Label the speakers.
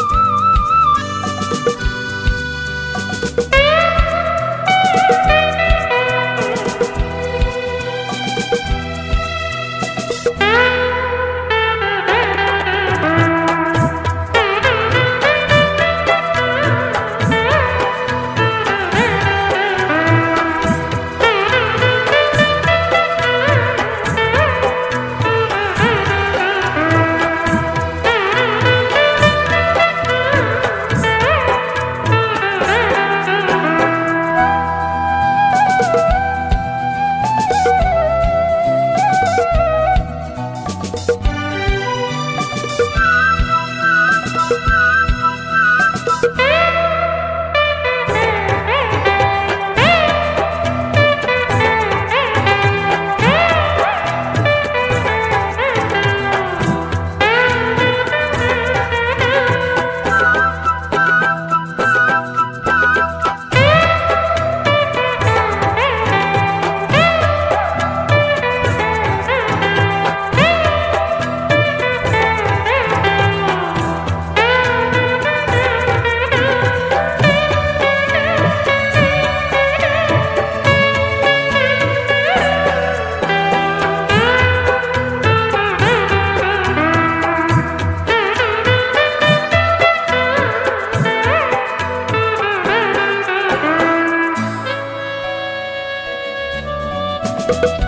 Speaker 1: Thank you.
Speaker 2: you